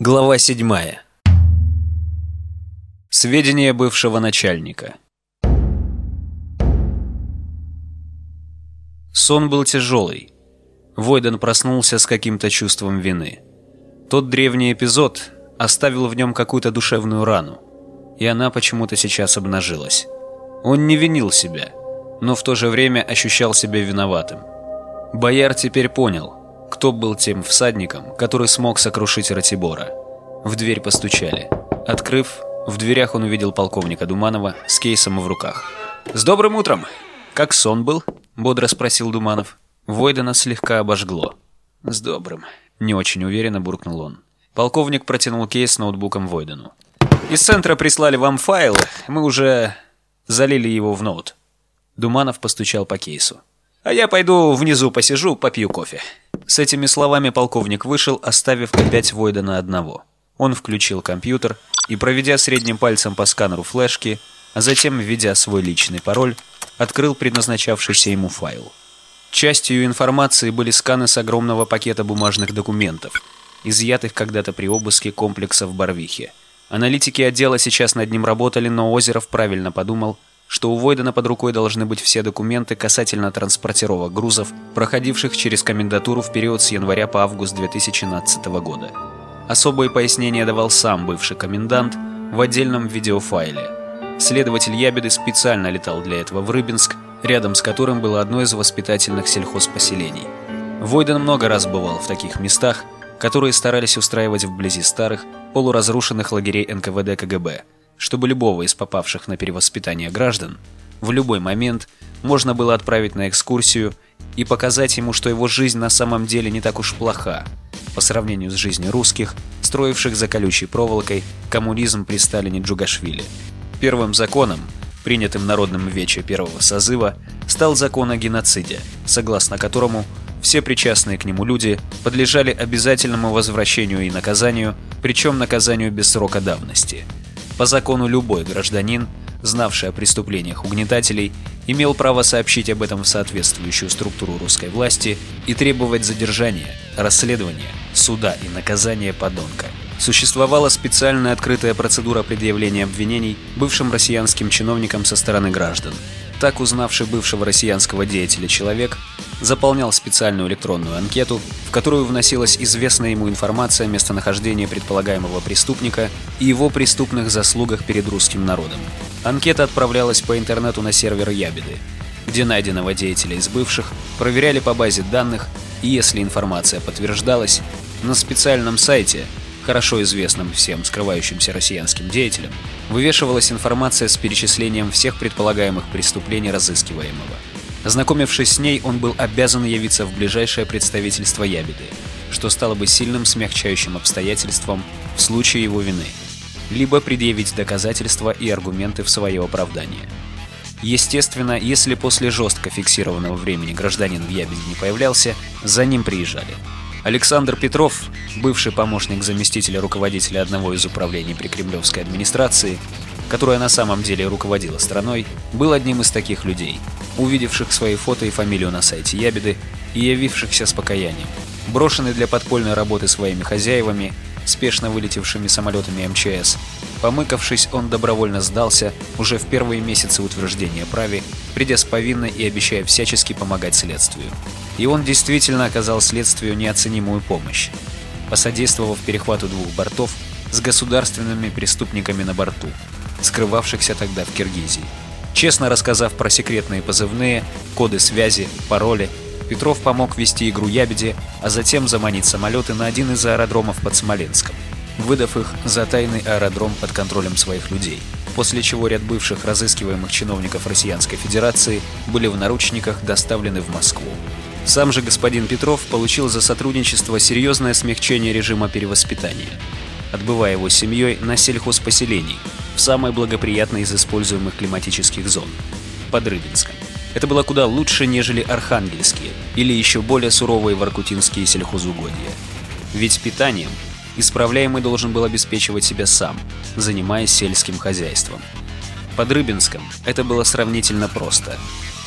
Глава 7. Сведения бывшего начальника. Сон был тяжелый. Войден проснулся с каким-то чувством вины. Тот древний эпизод оставил в нем какую-то душевную рану, и она почему-то сейчас обнажилась. Он не винил себя, но в то же время ощущал себя виноватым. Бояр теперь понял – кто был тем всадником, который смог сокрушить Ратибора. В дверь постучали. Открыв, в дверях он увидел полковника Думанова с кейсом в руках. «С добрым утром! Как сон был?» – бодро спросил Думанов. Войдена слегка обожгло. «С добрым», – не очень уверенно буркнул он. Полковник протянул кейс с ноутбуком Войдену. «Из центра прислали вам файл, мы уже залили его в ноут». Думанов постучал по кейсу. «А я пойду внизу посижу, попью кофе». С этими словами полковник вышел, оставив опять Войдена одного. Он включил компьютер и, проведя средним пальцем по сканеру флешки, а затем, введя свой личный пароль, открыл предназначавшийся ему файл. Частью информации были сканы с огромного пакета бумажных документов, изъятых когда-то при обыске комплекса в Барвихе. Аналитики отдела сейчас над ним работали, но Озеров правильно подумал – что у Войдена под рукой должны быть все документы касательно транспортировок грузов, проходивших через комендатуру в период с января по август 2017 года. Особые пояснения давал сам бывший комендант в отдельном видеофайле. Следователь Ябеды специально летал для этого в Рыбинск, рядом с которым было одно из воспитательных сельхозпоселений. Войден много раз бывал в таких местах, которые старались устраивать вблизи старых, полуразрушенных лагерей НКВД КГБ – чтобы любого из попавших на перевоспитание граждан в любой момент можно было отправить на экскурсию и показать ему, что его жизнь на самом деле не так уж плоха по сравнению с жизнью русских, строивших за колючей проволокой коммунизм при Сталине Джугашвили. Первым законом, принятым Народным Вече первого созыва, стал закон о геноциде, согласно которому все причастные к нему люди подлежали обязательному возвращению и наказанию, причем наказанию без срока давности – по закону любой гражданин, знавший о преступлениях угнетателей, имел право сообщить об этом в соответствующую структуру русской власти и требовать задержания, расследования, суда и наказания подонка. Существовала специальная открытая процедура предъявления обвинений бывшим россиянским чиновникам со стороны граждан. Так узнавший бывшего россиянского деятеля человек заполнял специальную электронную анкету, в которую вносилась известная ему информация о местонахождении предполагаемого преступника и его преступных заслугах перед русским народом. Анкета отправлялась по интернету на сервер Ябеды, где найденного деятеля из бывших проверяли по базе данных, и если информация подтверждалась, на специальном сайте, хорошо известном всем скрывающимся россиянским деятелям, вывешивалась информация с перечислением всех предполагаемых преступлений разыскиваемого. Ознакомившись с ней, он был обязан явиться в ближайшее представительство Ябеды, что стало бы сильным смягчающим обстоятельством в случае его вины, либо предъявить доказательства и аргументы в свое оправдание. Естественно, если после жестко фиксированного времени гражданин в Ябеде не появлялся, за ним приезжали. Александр Петров, бывший помощник заместителя руководителя одного из управлений при кремлевской администрации, которая на самом деле руководила страной, был одним из таких людей, увидевших свои фото и фамилию на сайте Ябеды и явившихся с покаянием. Брошенный для подпольной работы своими хозяевами, спешно вылетевшими самолетами МЧС, помыкавшись, он добровольно сдался уже в первые месяцы утверждения праве, придя с повинной и обещая всячески помогать следствию. И он действительно оказал следствию неоценимую помощь, посодействовав перехвату двух бортов с государственными преступниками на борту – скрывавшихся тогда в Киргизии. Честно рассказав про секретные позывные, коды связи, пароли, Петров помог вести игру Ябеде, а затем заманить самолеты на один из аэродромов под Смоленском, выдав их за тайный аэродром под контролем своих людей, после чего ряд бывших разыскиваемых чиновников Россиянской Федерации были в наручниках доставлены в Москву. Сам же господин Петров получил за сотрудничество серьезное смягчение режима перевоспитания, отбывая его семьей на сельхозпоселении, в самой благоприятной из используемых климатических зон – под Рыбинском. Это было куда лучше, нежели архангельские или еще более суровые воркутинские сельхозугодья. Ведь питанием исправляемый должен был обеспечивать себя сам, занимаясь сельским хозяйством. Под Рыбинском это было сравнительно просто.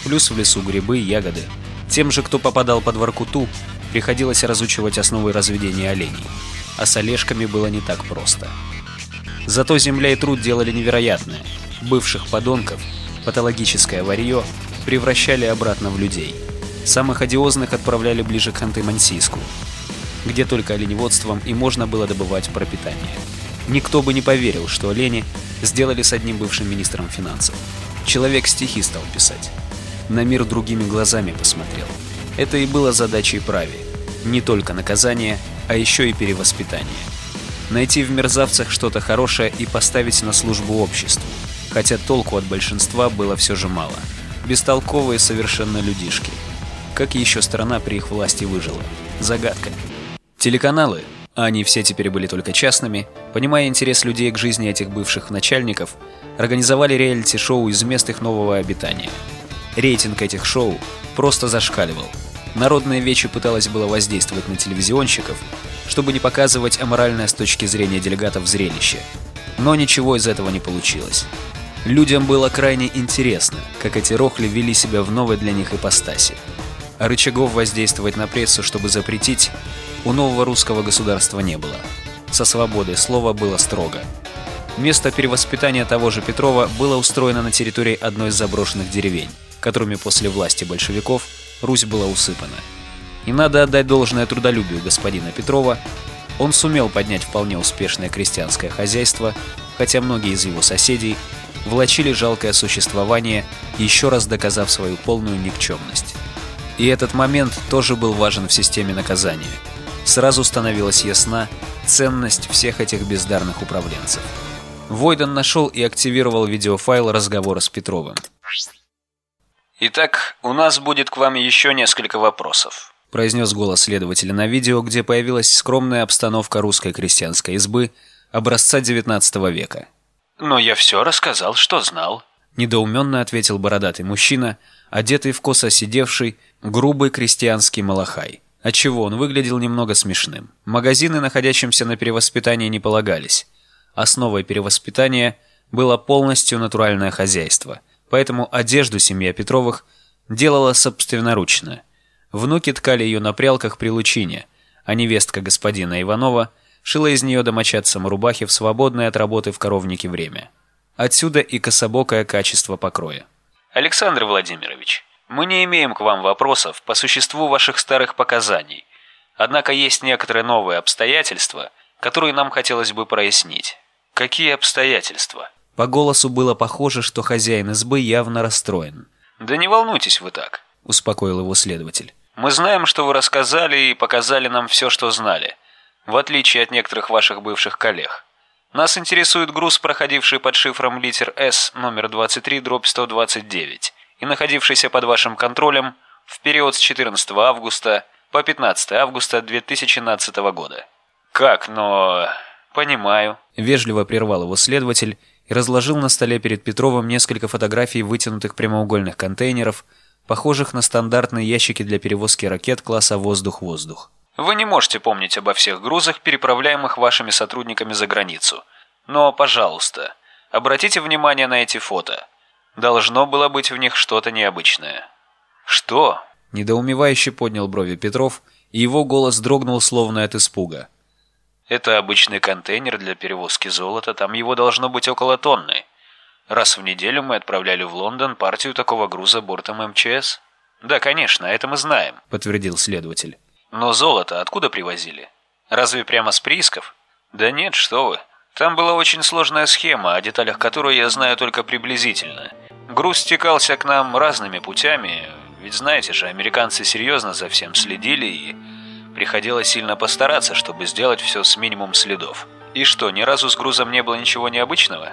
Плюс в лесу грибы, ягоды. Тем же, кто попадал под Воркуту, приходилось разучивать основы разведения оленей. а с Олежками было не так просто. Зато земля и труд делали невероятное. Бывших подонков, патологическое варье превращали обратно в людей. Самых одиозных отправляли ближе к Ханты-Мансийску, где только оленеводством и можно было добывать пропитание. Никто бы не поверил, что олени сделали с одним бывшим министром финансов. Человек стихи стал писать. На мир другими глазами посмотрел. Это и было задачей праве. Не только наказание, а еще и перевоспитание. Найти в мерзавцах что-то хорошее и поставить на службу обществу. Хотя толку от большинства было все же мало. Бестолковые совершенно людишки. Как еще страна при их власти выжила? Загадка. Телеканалы, а они все теперь были только частными, понимая интерес людей к жизни этих бывших начальников, организовали реалити-шоу из мест их нового обитания. Рейтинг этих шоу просто зашкаливал. Народная Вечи пыталась было воздействовать на телевизионщиков, чтобы не показывать аморальное с точки зрения делегатов зрелище. Но ничего из этого не получилось. Людям было крайне интересно, как эти рохли вели себя в новой для них ипостаси. А рычагов воздействовать на прессу, чтобы запретить, у нового русского государства не было. Со свободой слова было строго. Место перевоспитания того же Петрова было устроено на территории одной из заброшенных деревень, которыми после власти большевиков Русь была усыпана. И надо отдать должное трудолюбию господина Петрова, он сумел поднять вполне успешное крестьянское хозяйство, хотя многие из его соседей влачили жалкое существование, еще раз доказав свою полную никчемность. И этот момент тоже был важен в системе наказания. Сразу становилась ясна ценность всех этих бездарных управленцев. Войден нашел и активировал видеофайл разговора с Петровым. «Итак, у нас будет к вам еще несколько вопросов», – произнес голос следователя на видео, где появилась скромная обстановка русской крестьянской избы образца XIX века. «Но я все рассказал, что знал», – недоуменно ответил бородатый мужчина, одетый в косо сидевший, грубый крестьянский малахай. Отчего он выглядел немного смешным. Магазины, находящимся на перевоспитании, не полагались. Основой перевоспитания было полностью натуральное хозяйство – поэтому одежду семья Петровых делала собственноручно. Внуки ткали ее на прялках при лучине, а невестка господина Иванова шила из нее домочадцам рубахи в свободное от работы в коровнике время. Отсюда и кособокое качество покроя. «Александр Владимирович, мы не имеем к вам вопросов по существу ваших старых показаний, однако есть некоторые новые обстоятельства, которые нам хотелось бы прояснить». «Какие обстоятельства?» По голосу было похоже, что хозяин избы явно расстроен. «Да не волнуйтесь вы так», – успокоил его следователь. «Мы знаем, что вы рассказали и показали нам все, что знали, в отличие от некоторых ваших бывших коллег. Нас интересует груз, проходивший под шифром литер С номер 23 дробь 129 и находившийся под вашим контролем в период с 14 августа по 15 августа 2017 года». «Как, но...» «Понимаю», – вежливо прервал его следователь и разложил на столе перед Петровым несколько фотографий вытянутых прямоугольных контейнеров, похожих на стандартные ящики для перевозки ракет класса «Воздух-воздух». Вы не можете помнить обо всех грузах, переправляемых вашими сотрудниками за границу. Но, пожалуйста, обратите внимание на эти фото. Должно было быть в них что-то необычное. Что? Недоумевающе поднял брови Петров, и его голос дрогнул словно от испуга. Это обычный контейнер для перевозки золота, там его должно быть около тонны. Раз в неделю мы отправляли в Лондон партию такого груза бортом МЧС. Да, конечно, это мы знаем, подтвердил следователь. Но золото откуда привозили? Разве прямо с приисков? Да нет, что вы. Там была очень сложная схема, о деталях которой я знаю только приблизительно. Груз стекался к нам разными путями, ведь знаете же, американцы серьезно за всем следили и Приходилось сильно постараться, чтобы сделать все с минимум следов. И что, ни разу с грузом не было ничего необычного?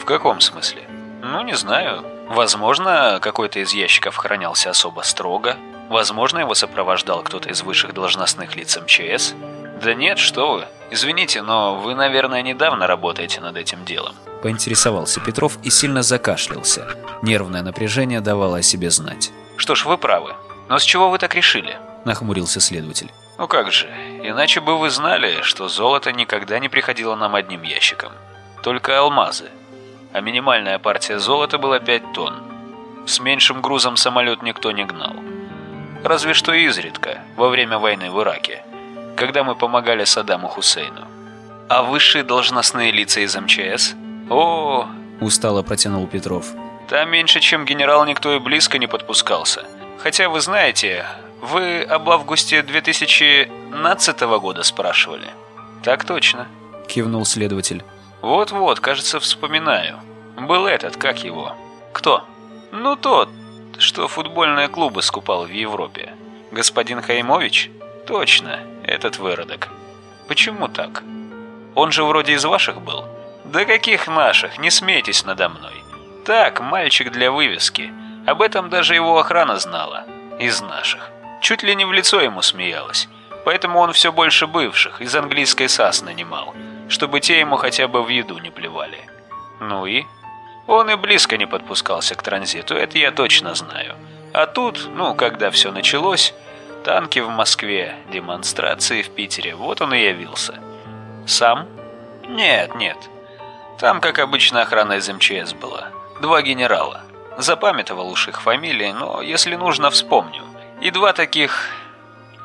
В каком смысле? Ну, не знаю. Возможно, какой-то из ящиков хранялся особо строго. Возможно, его сопровождал кто-то из высших должностных лиц МЧС. Да нет, что вы. Извините, но вы, наверное, недавно работаете над этим делом. Поинтересовался Петров и сильно закашлялся. Нервное напряжение давало о себе знать. Что ж, вы правы. Но с чего вы так решили? Нахмурился следователь. Ну как же, иначе бы вы знали, что золото никогда не приходило нам одним ящиком. Только алмазы. А минимальная партия золота была 5 тонн. С меньшим грузом самолет никто не гнал. Разве что изредка, во время войны в Ираке. когда мы помогали Саддаму Хусейну. А высшие должностные лица из МЧС? О, устало протянул Петров. Там меньше, чем генерал, никто и близко не подпускался. Хотя вы знаете, вы об августе 2012 года спрашивали. Так точно, кивнул следователь. Вот-вот, кажется, вспоминаю. Был этот, как его? Кто? Ну тот, что футбольные клубы скупал в Европе. Господин Хаймович? Точно, этот выродок. Почему так? Он же вроде из ваших был. Да каких наших, не смейтесь надо мной. Так, мальчик для вывески. Об этом даже его охрана знала. Из наших. Чуть ли не в лицо ему смеялась. Поэтому он все больше бывших, из английской САС нанимал, чтобы те ему хотя бы в еду не плевали. Ну и? Он и близко не подпускался к транзиту, это я точно знаю. А тут, ну, когда все началось, танки в Москве, демонстрации в Питере, вот он и явился. Сам? Нет, нет. Там, как обычно, охрана из МЧС была. Два генерала. Запамятовал уж их фамилии, но если нужно, вспомню. И два таких...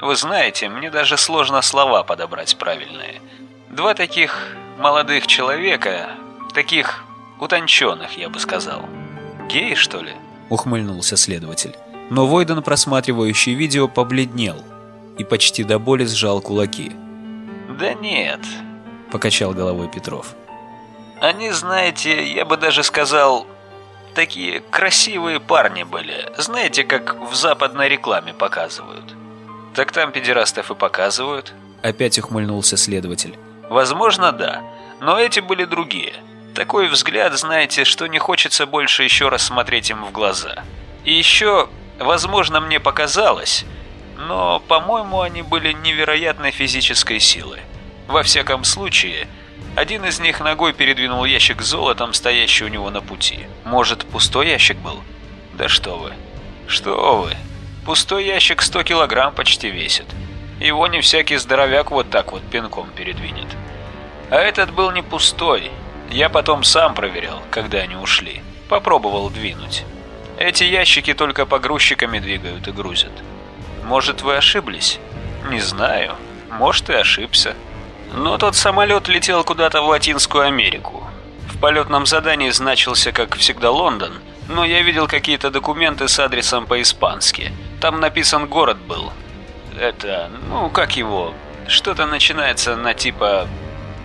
Вы знаете, мне даже сложно слова подобрать правильные. Два таких молодых человека, таких утонченных, я бы сказал. Геи, что ли? Ухмыльнулся следователь. Но Войден, просматривающий видео, побледнел и почти до боли сжал кулаки. «Да нет», — покачал головой Петров. «Они, знаете, я бы даже сказал, такие красивые парни были. Знаете, как в западной рекламе показывают. Так там педерастов и показывают. Опять ухмыльнулся следователь. Возможно, да. Но эти были другие. Такой взгляд, знаете, что не хочется больше еще раз смотреть им в глаза. И еще, возможно, мне показалось, но, по-моему, они были невероятной физической силы. Во всяком случае, один из них ногой передвинул ящик с золотом, стоящий у него на пути. Может, пустой ящик был? Да что вы. Что вы. Пустой ящик 100 килограмм почти весит. Его не всякий здоровяк вот так вот пинком передвинет. А этот был не пустой. Я потом сам проверял, когда они ушли. Попробовал двинуть. Эти ящики только погрузчиками двигают и грузят. Может, вы ошиблись? Не знаю. Может, и ошибся. Но тот самолет летел куда-то в Латинскую Америку. В полетном задании значился, как всегда, Лондон, но я видел какие-то документы с адресом по-испански. Там написан город был. Это, ну, как его? Что-то начинается на типа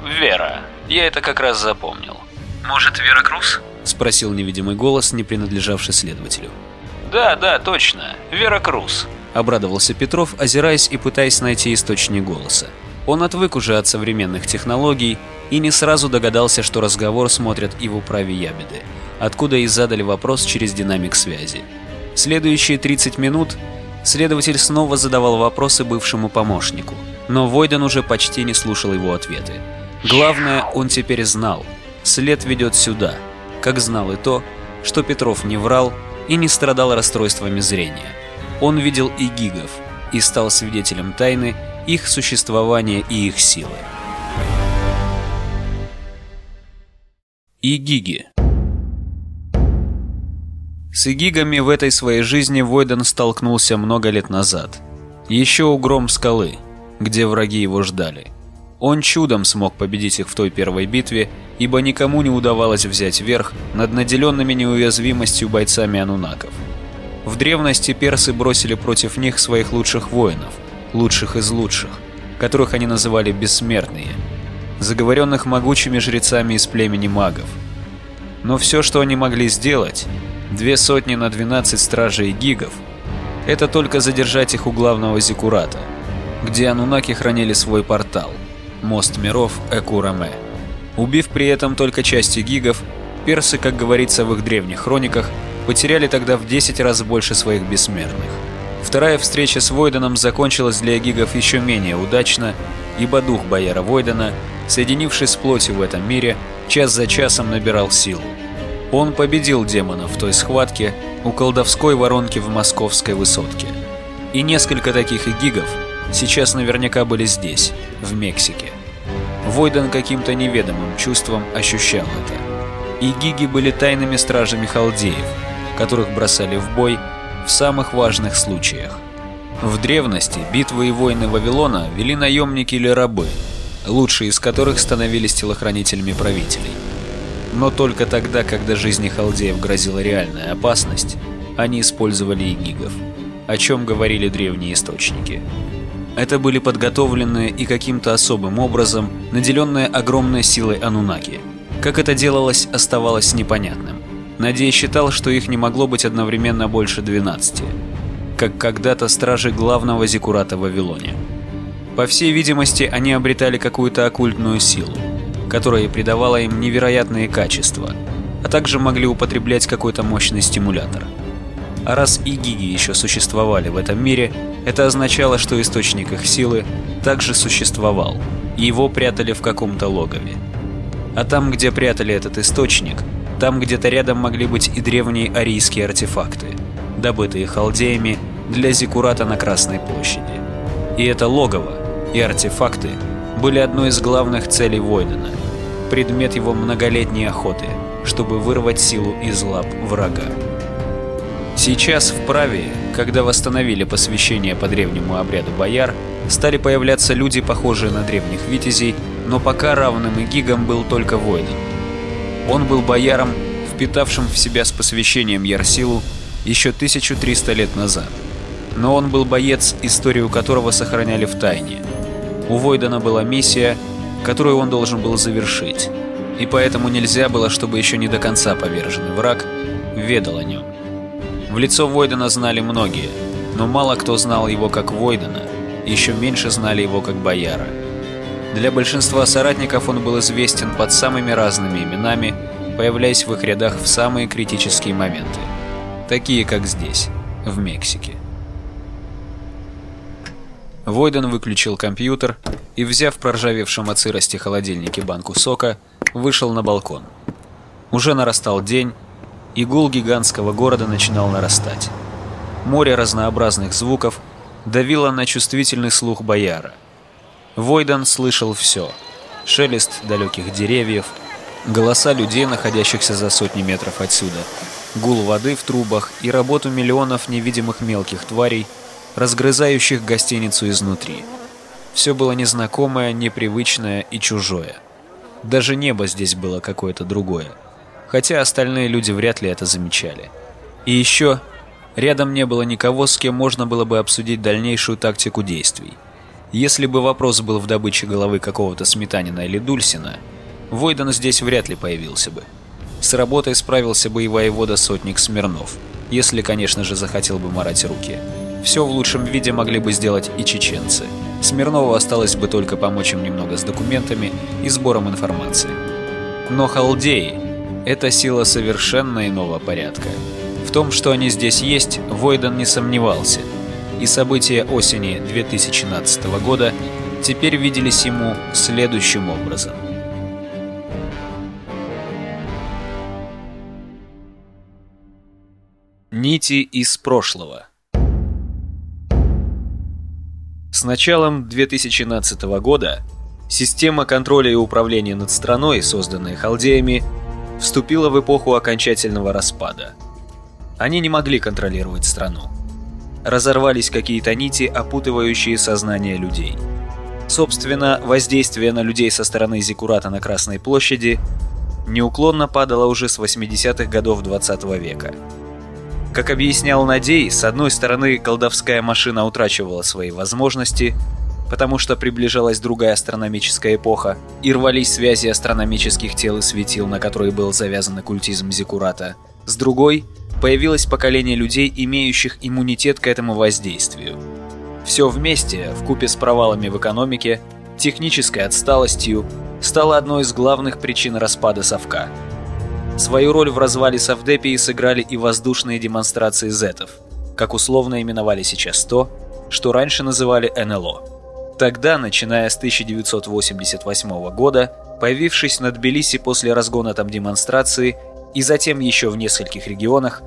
Вера. Я это как раз запомнил. Может, Вера Круз? Спросил невидимый голос, не принадлежавший следователю. Да, да, точно. Вера Круз. Обрадовался Петров, озираясь и пытаясь найти источник голоса. Он отвык уже от современных технологий и не сразу догадался, что разговор смотрят и в управе Ябеды, откуда и задали вопрос через динамик связи. Следующие 30 минут следователь снова задавал вопросы бывшему помощнику, но Войден уже почти не слушал его ответы. Главное, он теперь знал, след ведет сюда, как знал и то, что Петров не врал и не страдал расстройствами зрения. Он видел и гигов и стал свидетелем тайны, их существования и их силы. Игиги С игигами в этой своей жизни Войден столкнулся много лет назад. Еще у гром скалы, где враги его ждали. Он чудом смог победить их в той первой битве, ибо никому не удавалось взять верх над наделенными неуязвимостью бойцами анунаков. В древности персы бросили против них своих лучших воинов, лучших из лучших, которых они называли бессмертные, заговоренных могучими жрецами из племени магов. Но все, что они могли сделать, две сотни на 12 стражей гигов, это только задержать их у главного зиккурата, где анунаки хранили свой портал, мост миров Экураме. Убив при этом только части гигов, персы, как говорится в их древних хрониках, потеряли тогда в 10 раз больше своих бессмертных. Вторая встреча с Войденом закончилась для гигов еще менее удачно, ибо дух бояра Войдена, соединившись с плотью в этом мире, час за часом набирал силу. Он победил демона в той схватке у колдовской воронки в московской высотке. И несколько таких игигов сейчас наверняка были здесь, в Мексике. Войден каким-то неведомым чувством ощущал это. Игиги были тайными стражами халдеев, которых бросали в бой в самых важных случаях. В древности битвы и войны Вавилона вели наемники или рабы, лучшие из которых становились телохранителями правителей. Но только тогда, когда жизни халдеев грозила реальная опасность, они использовали игигов, о чем говорили древние источники. Это были подготовленные и каким-то особым образом наделенные огромной силой анунаки. Как это делалось, оставалось непонятным. Надея считал, что их не могло быть одновременно больше 12, как когда-то стражи главного зиккурата в Вавилоне. По всей видимости, они обретали какую-то оккультную силу, которая придавала им невероятные качества, а также могли употреблять какой-то мощный стимулятор – а раз и гиги еще существовали в этом мире, это означало, что источник их силы также существовал, и его прятали в каком-то логове. А там, где прятали этот источник, там где-то рядом могли быть и древние арийские артефакты, добытые халдеями для Зиккурата на Красной площади. И это логово, и артефакты были одной из главных целей Войдена, предмет его многолетней охоты, чтобы вырвать силу из лап врага. Сейчас в праве, когда восстановили посвящение по древнему обряду бояр, стали появляться люди, похожие на древних витязей, но пока равным и гигам был только Войден. Он был бояром, впитавшим в себя с посвящением Ярсилу еще 1300 лет назад. Но он был боец, историю которого сохраняли в тайне. У Войдена была миссия, которую он должен был завершить, и поэтому нельзя было, чтобы еще не до конца поверженный враг ведал о нем. В лицо Войдена знали многие, но мало кто знал его как Войдена, еще меньше знали его как Бояра. Для большинства соратников он был известен под самыми разными именами, появляясь в их рядах в самые критические моменты, такие как здесь, в Мексике. Войден выключил компьютер и, взяв проржавевшем от сырости холодильнике банку сока, вышел на балкон. Уже нарастал день, и гул гигантского города начинал нарастать. Море разнообразных звуков давило на чувствительный слух бояра. Войдан слышал все. Шелест далеких деревьев, голоса людей, находящихся за сотни метров отсюда, гул воды в трубах и работу миллионов невидимых мелких тварей, разгрызающих гостиницу изнутри. Все было незнакомое, непривычное и чужое. Даже небо здесь было какое-то другое хотя остальные люди вряд ли это замечали. И еще, рядом не было никого, с кем можно было бы обсудить дальнейшую тактику действий. Если бы вопрос был в добыче головы какого-то Сметанина или Дульсина, Войден здесь вряд ли появился бы. С работой справился бы и воевода Сотник Смирнов, если, конечно же, захотел бы морать руки. Все в лучшем виде могли бы сделать и чеченцы. Смирнову осталось бы только помочь им немного с документами и сбором информации. Но халдеи, это сила совершенно иного порядка. В том, что они здесь есть, Войден не сомневался, и события осени 2012 года теперь виделись ему следующим образом. Нити из прошлого С началом 2012 года система контроля и управления над страной, созданная халдеями, вступила в эпоху окончательного распада. Они не могли контролировать страну. Разорвались какие-то нити, опутывающие сознание людей. Собственно, воздействие на людей со стороны Зикурата на Красной площади неуклонно падало уже с 80-х годов 20 -го века. Как объяснял Надей, с одной стороны колдовская машина утрачивала свои возможности, потому что приближалась другая астрономическая эпоха, и рвались связи астрономических тел и светил, на которые был завязан оккультизм Зикурата. С другой, появилось поколение людей, имеющих иммунитет к этому воздействию. Все вместе, в купе с провалами в экономике, технической отсталостью, стало одной из главных причин распада Совка. Свою роль в развале Совдепии сыграли и воздушные демонстрации зетов, как условно именовали сейчас то, что раньше называли НЛО. Тогда, начиная с 1988 года, появившись на Тбилиси после разгона там демонстрации и затем еще в нескольких регионах,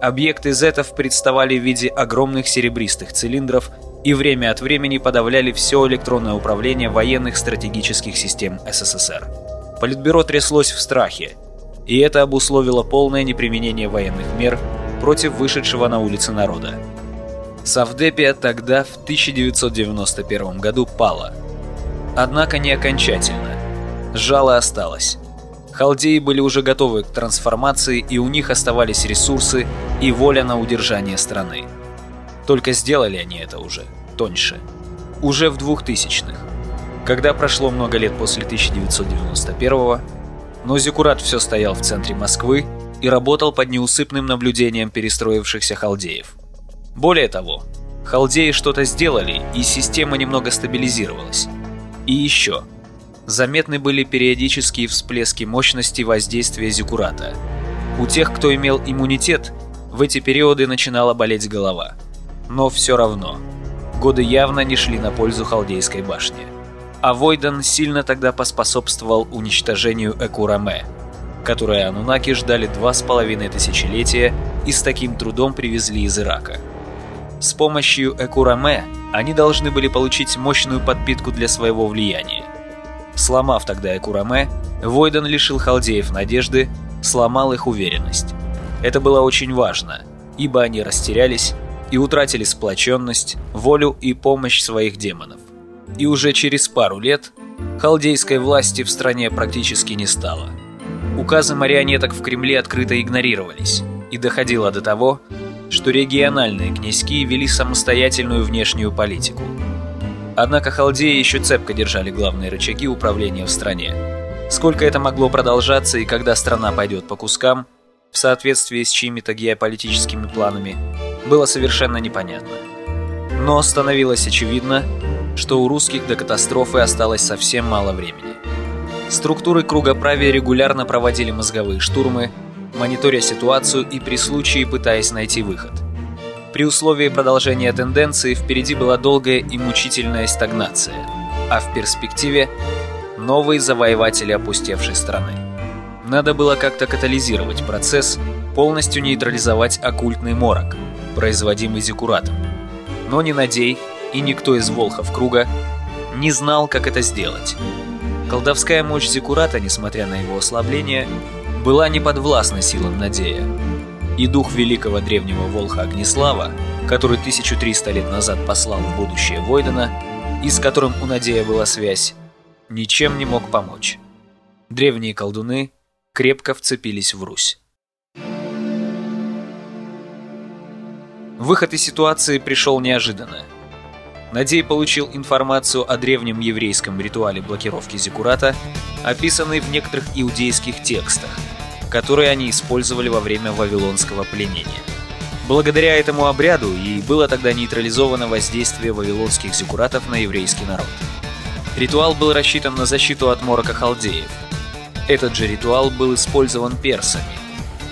объекты зетов представали в виде огромных серебристых цилиндров и время от времени подавляли все электронное управление военных стратегических систем СССР. Политбюро тряслось в страхе, и это обусловило полное неприменение военных мер против вышедшего на улицы народа. Савдепия тогда, в 1991 году, пала. Однако не окончательно. Жало осталось. Халдеи были уже готовы к трансформации, и у них оставались ресурсы и воля на удержание страны. Только сделали они это уже тоньше. Уже в 2000-х. Когда прошло много лет после 1991-го, но Зиккурат все стоял в центре Москвы и работал под неусыпным наблюдением перестроившихся халдеев. Более того, халдеи что-то сделали, и система немного стабилизировалась. И еще. Заметны были периодические всплески мощности воздействия Зиккурата. У тех, кто имел иммунитет, в эти периоды начинала болеть голова. Но все равно, годы явно не шли на пользу Халдейской башне. А Войден сильно тогда поспособствовал уничтожению Экураме, которое Анунаки ждали два с половиной тысячелетия и с таким трудом привезли из Ирака. С помощью Экураме они должны были получить мощную подпитку для своего влияния. Сломав тогда Экураме, Войден лишил халдеев надежды, сломал их уверенность. Это было очень важно, ибо они растерялись и утратили сплоченность, волю и помощь своих демонов. И уже через пару лет халдейской власти в стране практически не стало. Указы марионеток в Кремле открыто игнорировались, и доходило до того, что региональные князьки вели самостоятельную внешнюю политику. Однако халдеи еще цепко держали главные рычаги управления в стране. Сколько это могло продолжаться и когда страна пойдет по кускам, в соответствии с чьими-то геополитическими планами, было совершенно непонятно. Но становилось очевидно, что у русских до катастрофы осталось совсем мало времени. Структуры кругоправия регулярно проводили мозговые штурмы, мониторя ситуацию и при случае пытаясь найти выход. При условии продолжения тенденции впереди была долгая и мучительная стагнация, а в перспективе – новые завоеватели опустевшей страны. Надо было как-то катализировать процесс, полностью нейтрализовать оккультный морок, производимый Зиккуратом. Но ни Надей и никто из волхов круга не знал, как это сделать. Колдовская мощь Зиккурата, несмотря на его ослабление, была не подвластна силам Надея. И дух великого древнего волха Огнеслава, который 1300 лет назад послал в будущее Войдена, и с которым у Надея была связь, ничем не мог помочь. Древние колдуны крепко вцепились в Русь. Выход из ситуации пришел неожиданно. Надей получил информацию о древнем еврейском ритуале блокировки Зиккурата, описанный в некоторых иудейских текстах, которые они использовали во время вавилонского пленения. Благодаря этому обряду и было тогда нейтрализовано воздействие вавилонских зиккуратов на еврейский народ. Ритуал был рассчитан на защиту от морока халдеев. Этот же ритуал был использован персами,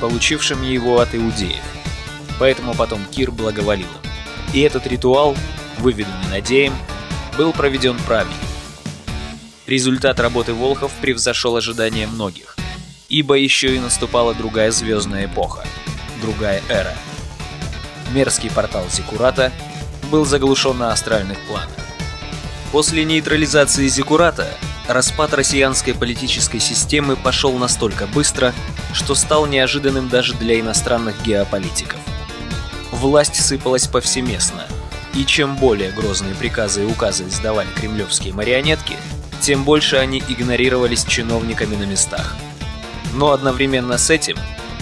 получившими его от иудеев. Поэтому потом Кир благоволил. И этот ритуал выведенный Надеем, был проведен правильно. Результат работы Волхов превзошел ожидания многих, ибо еще и наступала другая звездная эпоха, другая эра. Мерзкий портал Зикурата был заглушен на астральных планах. После нейтрализации Зикурата распад россиянской политической системы пошел настолько быстро, что стал неожиданным даже для иностранных геополитиков. Власть сыпалась повсеместно – и чем более грозные приказы и указы издавали кремлевские марионетки, тем больше они игнорировались чиновниками на местах. Но одновременно с этим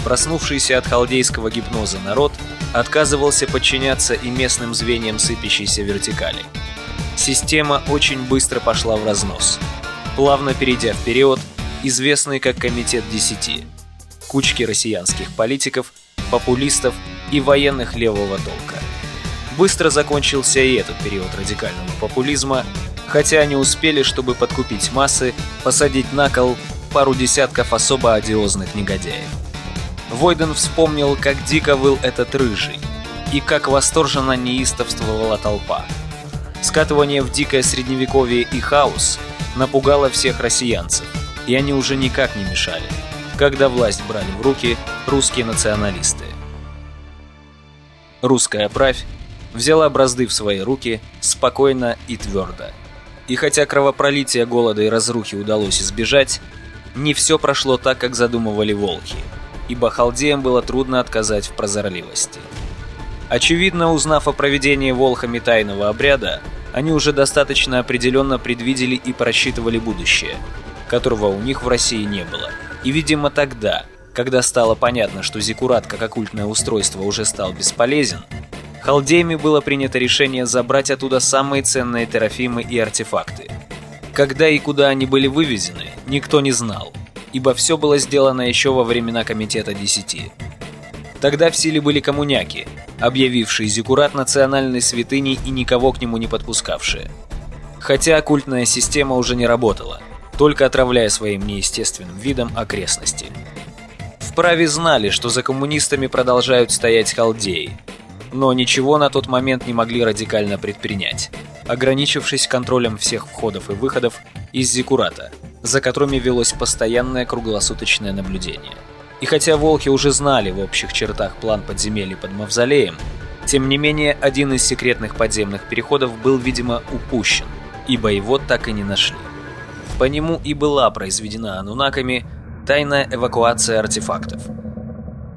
проснувшийся от халдейского гипноза народ отказывался подчиняться и местным звеньям сыпящейся вертикали. Система очень быстро пошла в разнос, плавно перейдя в период, известный как Комитет Десяти, кучки россиянских политиков, популистов и военных левого толка. Быстро закончился и этот период радикального популизма, хотя они успели, чтобы подкупить массы, посадить на кол пару десятков особо одиозных негодяев. Войден вспомнил, как дико выл этот рыжий, и как восторженно неистовствовала толпа. Скатывание в дикое средневековье и хаос напугало всех россиянцев, и они уже никак не мешали, когда власть брали в руки русские националисты. Русская правь взяла бразды в свои руки спокойно и твердо. И хотя кровопролития, голода и разрухи удалось избежать, не все прошло так, как задумывали волки, ибо халдеям было трудно отказать в прозорливости. Очевидно, узнав о проведении волхами тайного обряда, они уже достаточно определенно предвидели и просчитывали будущее, которого у них в России не было. И, видимо, тогда, когда стало понятно, что зиккурат как оккультное устройство уже стал бесполезен, халдеями было принято решение забрать оттуда самые ценные терафимы и артефакты. Когда и куда они были вывезены, никто не знал, ибо все было сделано еще во времена Комитета Десяти. Тогда в силе были коммуняки, объявившие Зиккурат национальной святыней и никого к нему не подпускавшие. Хотя оккультная система уже не работала, только отравляя своим неестественным видом окрестности. В праве знали, что за коммунистами продолжают стоять халдеи, но ничего на тот момент не могли радикально предпринять, ограничившись контролем всех входов и выходов из Зиккурата, за которыми велось постоянное круглосуточное наблюдение. И хотя волки уже знали в общих чертах план подземелья под Мавзолеем, тем не менее один из секретных подземных переходов был, видимо, упущен, ибо его так и не нашли. По нему и была произведена анунаками тайная эвакуация артефактов.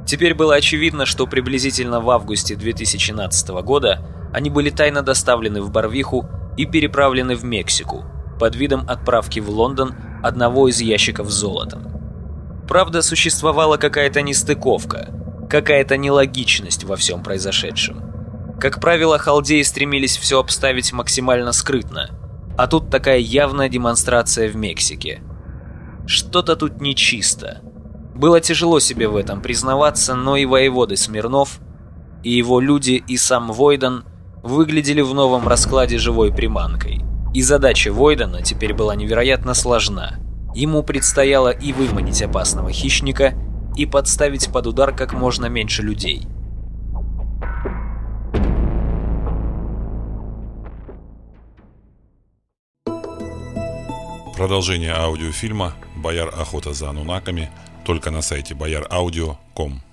Теперь было очевидно, что приблизительно в августе 2017 года они были тайно доставлены в Барвиху и переправлены в Мексику под видом отправки в Лондон одного из ящиков с золотом. Правда, существовала какая-то нестыковка, какая-то нелогичность во всем произошедшем. Как правило, халдеи стремились все обставить максимально скрытно, а тут такая явная демонстрация в Мексике. Что-то тут нечисто. Было тяжело себе в этом признаваться, но и воеводы Смирнов, и его люди, и сам Войдан выглядели в новом раскладе живой приманкой. И задача Войдена теперь была невероятно сложна – Ему предстояло и выманить опасного хищника, и подставить под удар как можно меньше людей. Продолжение аудиофильма «Бояр охота за анунаками» только на сайте boyaraudio.com